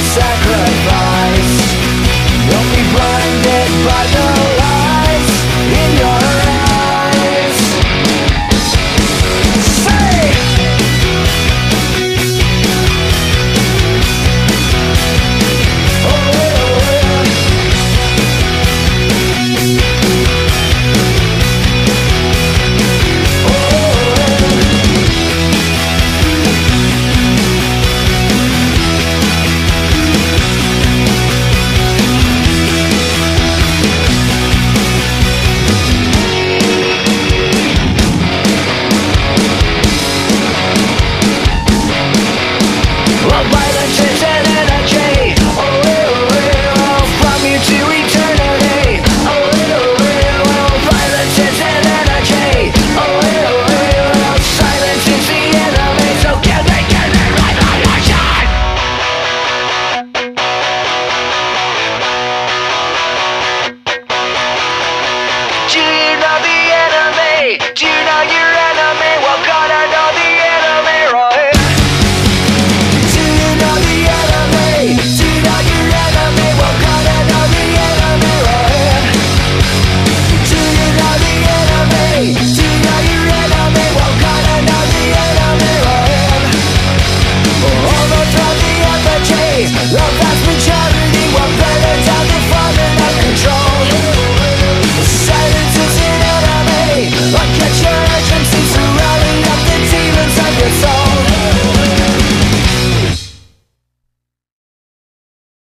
sacrifice.